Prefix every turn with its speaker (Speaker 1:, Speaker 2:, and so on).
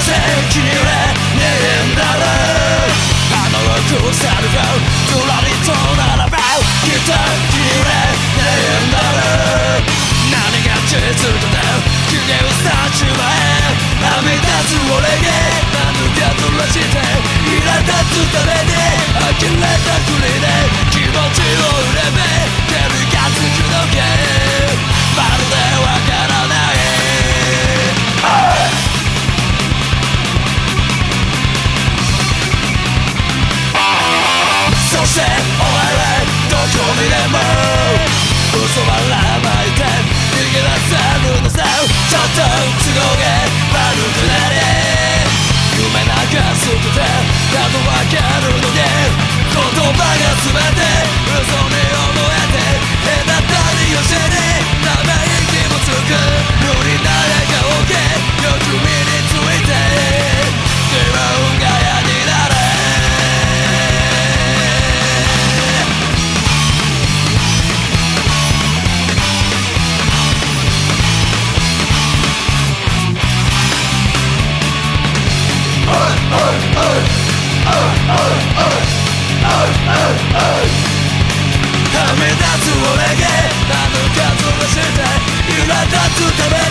Speaker 1: せきれねえんだろ花を腐るよぐらりと並べ。きっれねえんだろせで嘘ばらまいて逃げ出せるのさちょっとつ合げ悪くなれ夢なんかすててだとわかるのに言葉が全て嘘に俺が何かをらして揺らだつため